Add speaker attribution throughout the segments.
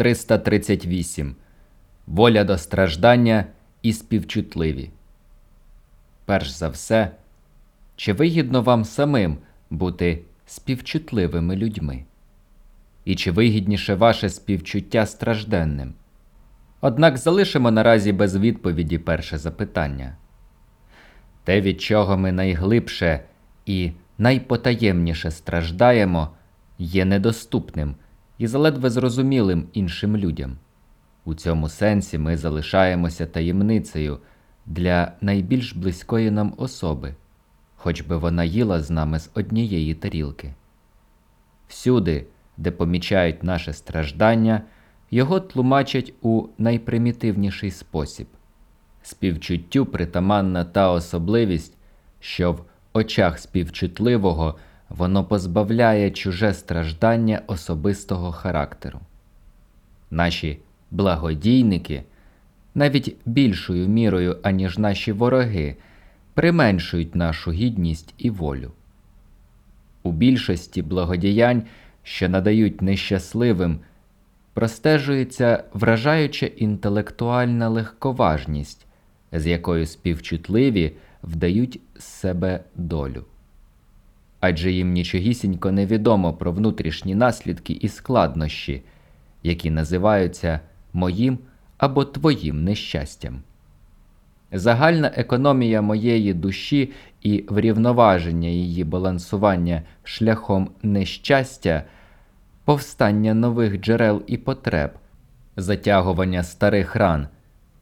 Speaker 1: 338. Воля до страждання і співчутливі. Перш за все, чи вигідно вам самим бути співчутливими людьми? І чи вигідніше ваше співчуття стражденним? Однак залишимо наразі без відповіді перше запитання. Те, від чого ми найглибше і найпотаємніше страждаємо, є недоступним і заледве зрозумілим іншим людям. У цьому сенсі ми залишаємося таємницею для найбільш близької нам особи, хоч би вона їла з нами з однієї тарілки. Всюди, де помічають наше страждання, його тлумачать у найпримітивніший спосіб. Співчуттю притаманна та особливість, що в очах співчутливого воно позбавляє чуже страждання особистого характеру. Наші благодійники навіть більшою мірою, аніж наші вороги, применшують нашу гідність і волю. У більшості благодіянь, що надають нещасливим, простежується вражаюча інтелектуальна легковажність, з якою співчутливі вдають з себе долю. Адже їм нічогісінько невідомо про внутрішні наслідки і складнощі, які називаються моїм або твоїм нещастям. Загальна економія моєї душі і врівноваження її балансування шляхом нещастя, повстання нових джерел і потреб, затягування старих ран,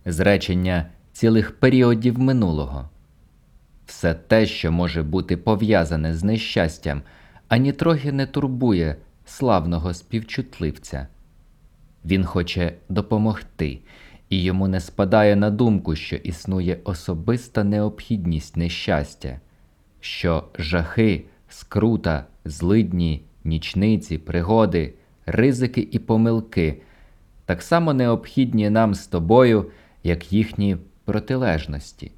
Speaker 1: зречення цілих періодів минулого. Все те, що може бути пов'язане з нещастям, ані трохи не турбує славного співчутливця. Він хоче допомогти, і йому не спадає на думку, що існує особиста необхідність нещастя, що жахи, скрута, злидні, нічниці, пригоди, ризики і помилки так само необхідні нам з тобою, як їхні протилежності.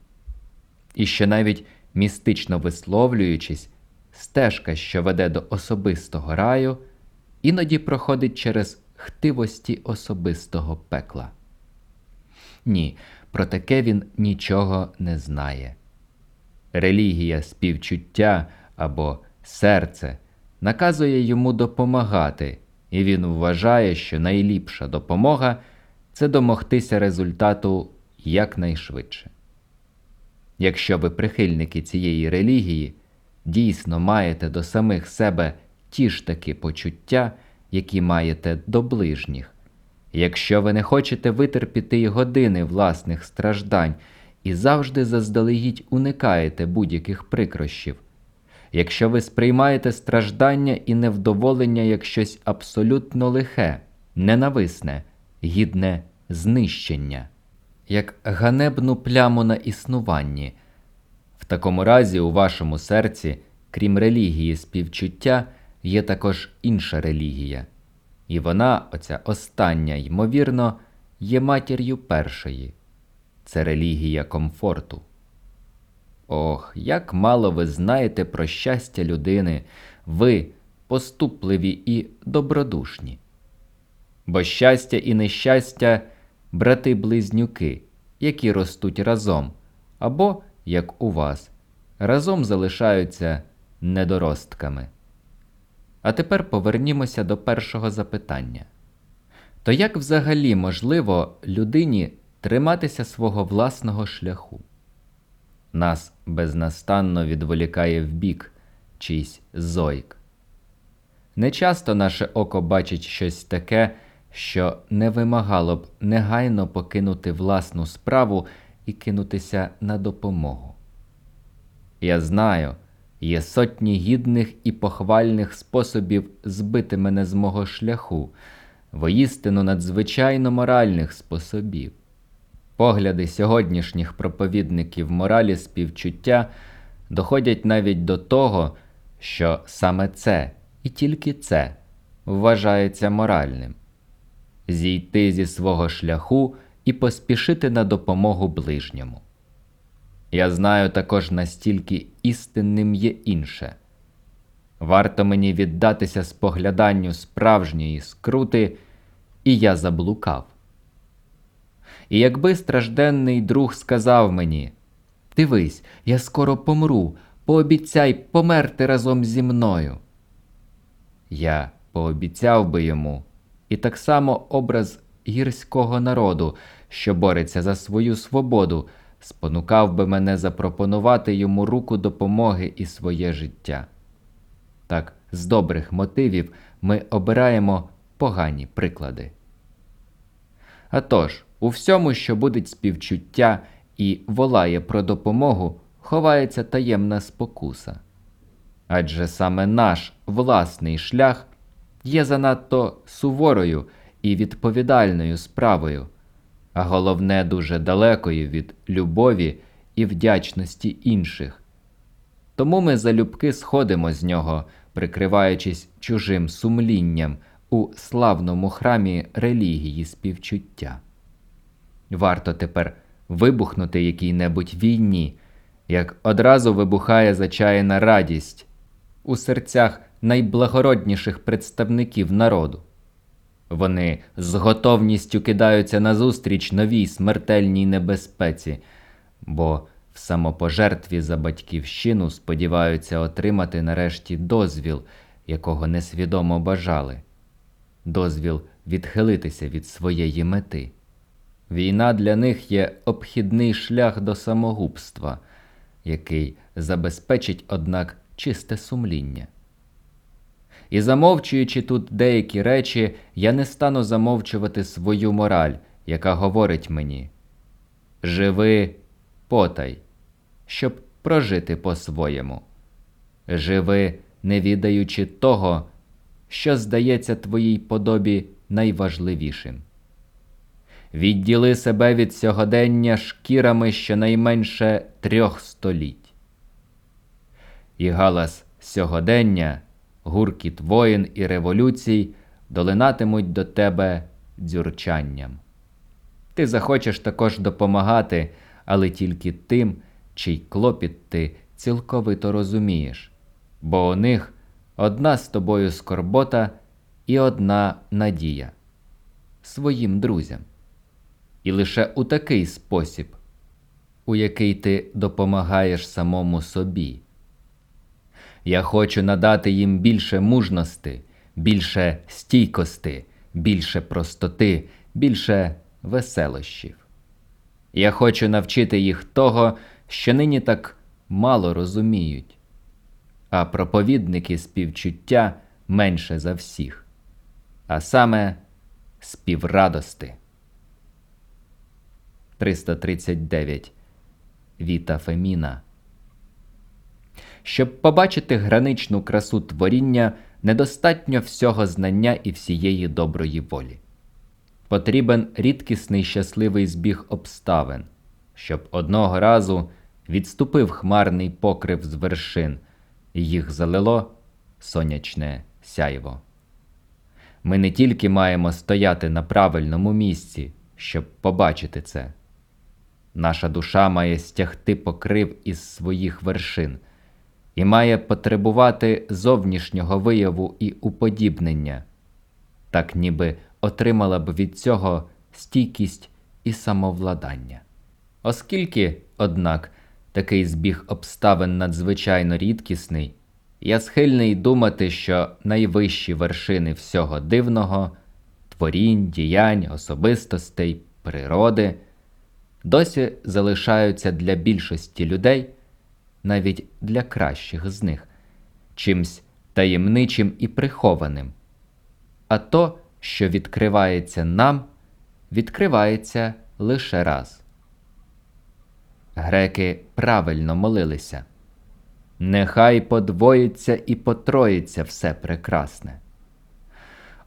Speaker 1: І що навіть містично висловлюючись, стежка, що веде до особистого раю, іноді проходить через хтивості особистого пекла. Ні, про таке він нічого не знає. Релігія співчуття або серце наказує йому допомагати, і він вважає, що найліпша допомога це домогтися результату якнайшвидше. Якщо ви прихильники цієї релігії, дійсно маєте до самих себе ті ж таки почуття, які маєте до ближніх, якщо ви не хочете витерпіти й години власних страждань і завжди заздалегідь уникаєте будь-яких прикрощів, якщо ви сприймаєте страждання і невдоволення як щось абсолютно лихе, ненависне, гідне знищення як ганебну пляму на існуванні. В такому разі у вашому серці, крім релігії співчуття, є також інша релігія, і вона, оця остання, ймовірно, є матір'ю першої це релігія комфорту. Ох, як мало ви знаєте про щастя людини, ви поступливі і добродушні. Бо щастя і нещастя брати-близнюки, які ростуть разом, або, як у вас, разом залишаються недоростками. А тепер повернімося до першого запитання. То як взагалі можливо людині триматися свого власного шляху? Нас безнастанно відволікає вбік чийсь зойк. Нечасто наше око бачить щось таке, що не вимагало б негайно покинути власну справу і кинутися на допомогу. Я знаю, є сотні гідних і похвальних способів збити мене з мого шляху, воїстину надзвичайно моральних способів. Погляди сьогоднішніх проповідників моралі співчуття доходять навіть до того, що саме це і тільки це вважається моральним зійти зі свого шляху і поспішити на допомогу ближньому. Я знаю також настільки істинним є інше. Варто мені віддатися спогляданню справжньої скрути, і я заблукав. І якби стражденний друг сказав мені Дивись, я скоро помру, пообіцяй померти разом зі мною. Я пообіцяв би йому, і так само образ гірського народу, що бореться за свою свободу, спонукав би мене запропонувати йому руку допомоги і своє життя. Так, з добрих мотивів ми обираємо погані приклади. А тож, у всьому, що будить співчуття і волає про допомогу, ховається таємна спокуса. Адже саме наш власний шлях є занадто суворою і відповідальною справою, а головне, дуже далекою від любові і вдячності інших. Тому ми залюбки сходимо з нього, прикриваючись чужим сумлінням у славному храмі релігії співчуття. Варто тепер вибухнути якій-небудь війні, як одразу вибухає зачаяна радість у серцях найблагородніших представників народу. Вони з готовністю кидаються назустріч новій смертельній небезпеці, бо в самопожертві за батьківщину сподіваються отримати нарешті дозвіл, якого несвідомо бажали, дозвіл відхилитися від своєї мети. Війна для них є обхідний шлях до самогубства, який забезпечить, однак, чисте сумління. І замовчуючи тут деякі речі, я не стану замовчувати свою мораль, яка говорить мені Живи потай, щоб прожити по-своєму. Живи, не відаючи того, що здається твоїй подобі найважливішим. Відділи себе від сьогодення шкірами щонайменше трьох століть. І галас сьогодення, гуркіт воїн і революцій долинатимуть до тебе дзюрчанням. Ти захочеш також допомагати, але тільки тим, чий клопіт ти цілковито розумієш, бо у них одна з тобою скорбота і одна надія своїм друзям. І лише у такий спосіб, у який ти допомагаєш самому собі. Я хочу надати їм більше мужності, більше стійкости, більше простоти, більше веселощів. Я хочу навчити їх того, що нині так мало розуміють, а проповідники співчуття менше за всіх, а саме співрадости. 339 Віта Феміна. Щоб побачити граничну красу творіння, недостатньо всього знання і всієї доброї волі. Потрібен рідкісний щасливий збіг обставин, щоб одного разу відступив хмарний покрив з вершин, і їх залило сонячне сяйво. Ми не тільки маємо стояти на правильному місці, щоб побачити це. Наша душа має стягти покрив із своїх вершин і має потребувати зовнішнього вияву і уподібнення, так ніби отримала б від цього стійкість і самовладання. Оскільки, однак, такий збіг обставин надзвичайно рідкісний, я схильний думати, що найвищі вершини всього дивного, творінь, діянь, особистостей, природи досі залишаються для більшості людей, навіть для кращих з них, чимсь таємничим і прихованим. А то, що відкривається нам, відкривається лише раз. Греки правильно молилися. Нехай подвоїться і потроїться все прекрасне.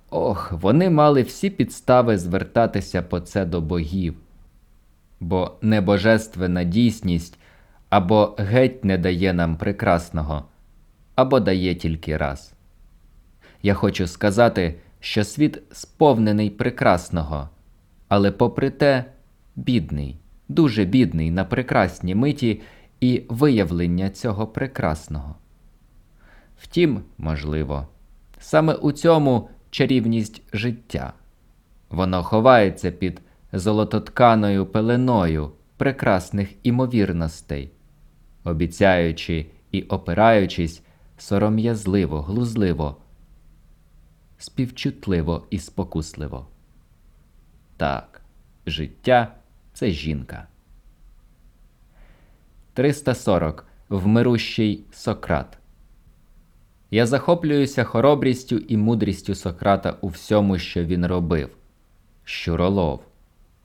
Speaker 1: Ох, вони мали всі підстави звертатися по це до богів, бо небожественна дійсність або геть не дає нам прекрасного, або дає тільки раз. Я хочу сказати, що світ сповнений прекрасного, але, попри те, бідний, дуже бідний на прекрасні миті і виявлення цього прекрасного. Втім, можливо, саме у цьому чарівність життя. Воно ховається під золототканою пеленою прекрасних імовірностей, обіцяючи і опираючись сором'язливо, глузливо, співчутливо і спокусливо. Так, життя це жінка. 340. Вмирущий Сократ. Я захоплююся хоробрістю і мудрістю Сократа у всьому, що він робив. Щуролов,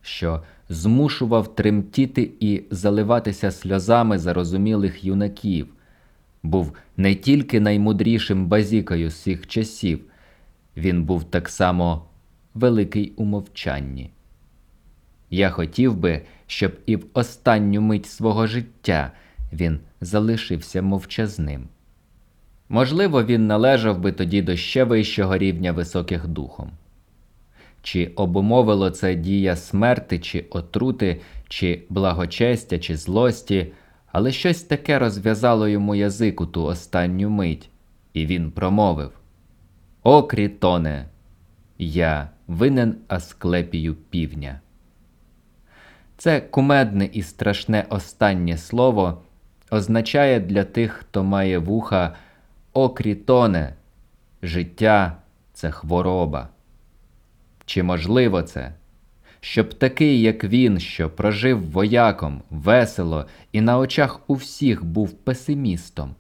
Speaker 1: що змушував тремтіти і заливатися сльозами зарозумілих юнаків, був не тільки наймудрішим базікою всіх часів, він був так само великий у мовчанні. Я хотів би, щоб і в останню мить свого життя він залишився мовчазним. Можливо, він належав би тоді до ще вищого рівня високих духом. Чи обумовило це дія смерти, чи отрути, чи благочестя, чи злості, але щось таке розв'язало йому язик у ту останню мить, і він промовив О, Крітоне, я винен Асклепію півня. Це кумедне і страшне останнє слово означає для тих, хто має вуха О, Крітоне, життя це хвороба. Чи можливо це? Щоб такий, як він, що прожив вояком, весело і на очах у всіх був песимістом.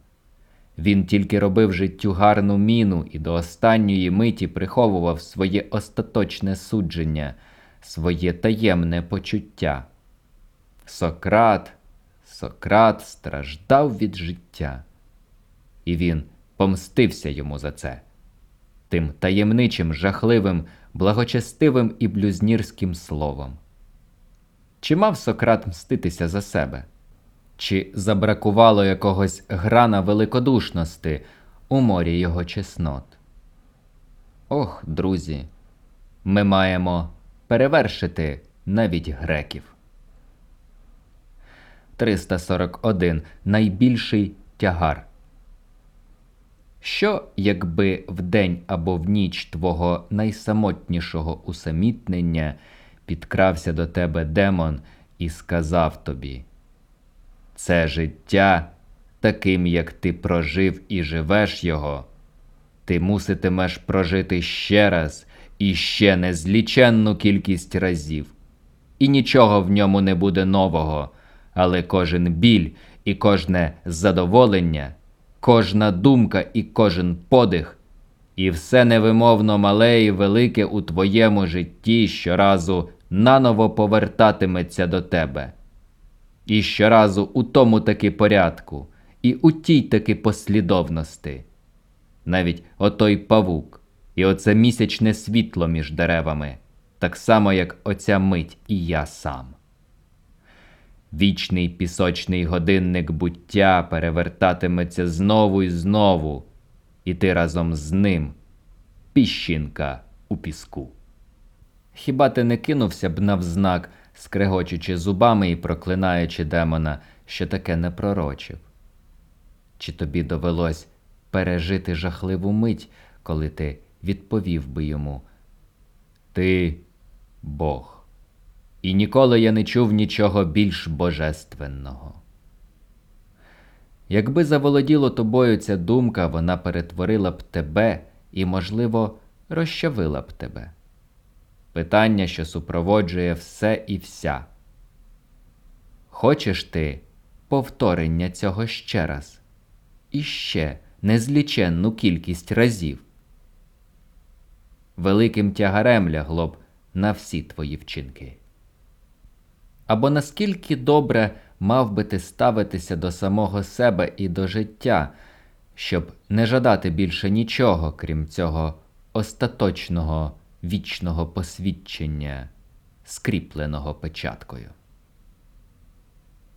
Speaker 1: Він тільки робив життю гарну міну і до останньої миті приховував своє остаточне судження, своє таємне почуття. Сократ, Сократ страждав від життя, і він помстився йому за це, тим таємничим, жахливим, благочестивим і блюзнірським словом. Чи мав Сократ мститися за себе? Чи забракувало якогось грана великодушності у морі його чеснот? Ох, друзі, ми маємо перевершити навіть греків. 341. Найбільший тягар. Що, якби вдень або в ніч твого найсамотнішого усамітнення підкрався до тебе демон і сказав тобі Це життя, таким, як ти прожив і живеш його, ти муситимеш прожити ще раз і ще незліченну кількість разів, і нічого в ньому не буде нового, але кожен біль і кожне задоволення кожна думка і кожен подих, і все невимовно мале і велике у твоєму житті щоразу наново повертатиметься до тебе. І щоразу у тому таки порядку, і у тій таки послідовності. Навіть отой павук, і оце місячне світло між деревами, так само, як оця мить і я сам. Вічний пісочний годинник буття перевертатиметься знову і знову, і ти разом з ним піщинка у піску. Хіба ти не кинувся б навзнак, скрегочучи зубами і проклинаючи демона, що таке не пророчив? Чи тобі довелось пережити жахливу мить, коли ти відповів би йому Ти Бог? І ніколи я не чув нічого більш божественного. Якби заволоділо тобою ця думка, вона перетворила б тебе і, можливо, розчавила б тебе. Питання, що супроводжує все і вся. Хочеш ти повторення цього ще раз, і ще незліченну кількість разів? Великим тягарем лягло б на всі твої вчинки або наскільки добре мав би ти ставитися до самого себе і до життя, щоб не жадати більше нічого, крім цього остаточного вічного посвідчення, скріпленого печаткою.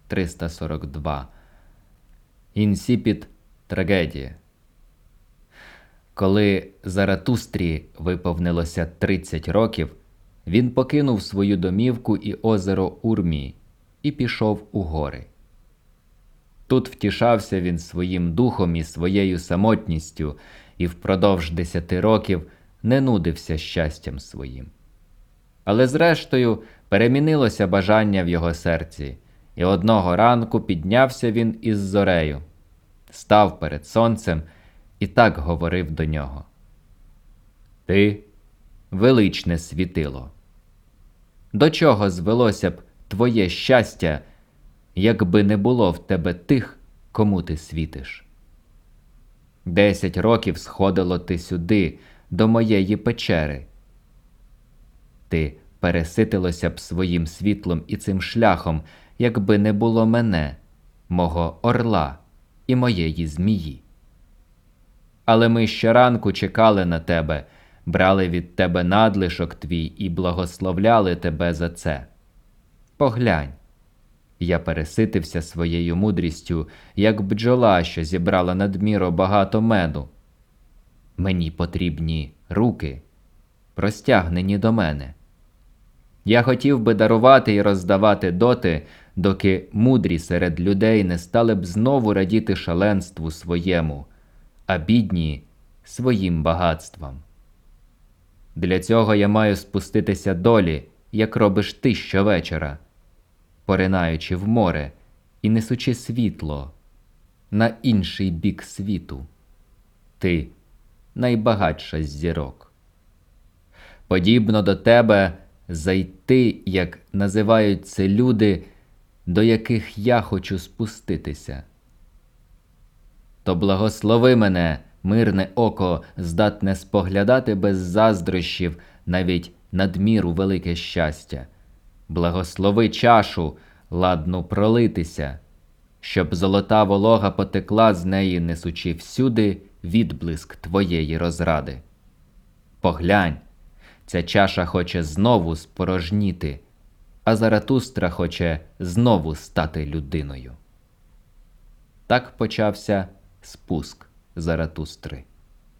Speaker 1: 342. Incipit tragoedia. Коли Заратустрі виповнилося 30 років, він покинув свою домівку і озеро Урмі і пішов у гори. Тут втішався він своїм духом і своєю самотністю, і впродовж десяти років не нудився щастям своїм. Але зрештою перемінилося бажання в його серці, і одного ранку піднявся він із зорею, став перед сонцем і так говорив до нього. Ти величне світило. До чого звелося б твоє щастя, якби не було в тебе тих, кому ти світиш? Десять років сходило ти сюди, до моєї печери. Ти переситилося б своїм світлом і цим шляхом, якби не було мене, мого орла і моєї змії. Але ми щоранку чекали на тебе, брали від тебе надлишок твій і благословляли тебе за це. Поглянь, я переситився своєю мудрістю, як бджола, що зібрала надміру багато меду. Мені потрібні руки, простягнені до мене. Я хотів би дарувати і роздавати доти, доки мудрі серед людей не стали б знову радіти шаленству своєму, а бідні своїм багатствам. Для цього я маю спуститися долі, як робиш ти щовечора, поринаючи в море і несучи світло на інший бік світу. Ти найбагатша з зірок. Подібно до тебе зайти, як називають це люди, до яких я хочу спуститися. То благослови мене, мирне око, здатне споглядати без заздрощів навіть надміру велике щастя. Благослови чашу, ладну пролитися, щоб золота волога потекла з неї, несучи всюди відблиск твоєї розради. Поглянь, ця чаша хоче знову спорожніти, а Заратустра хоче знову стати людиною. Так почався спуск Заратустри.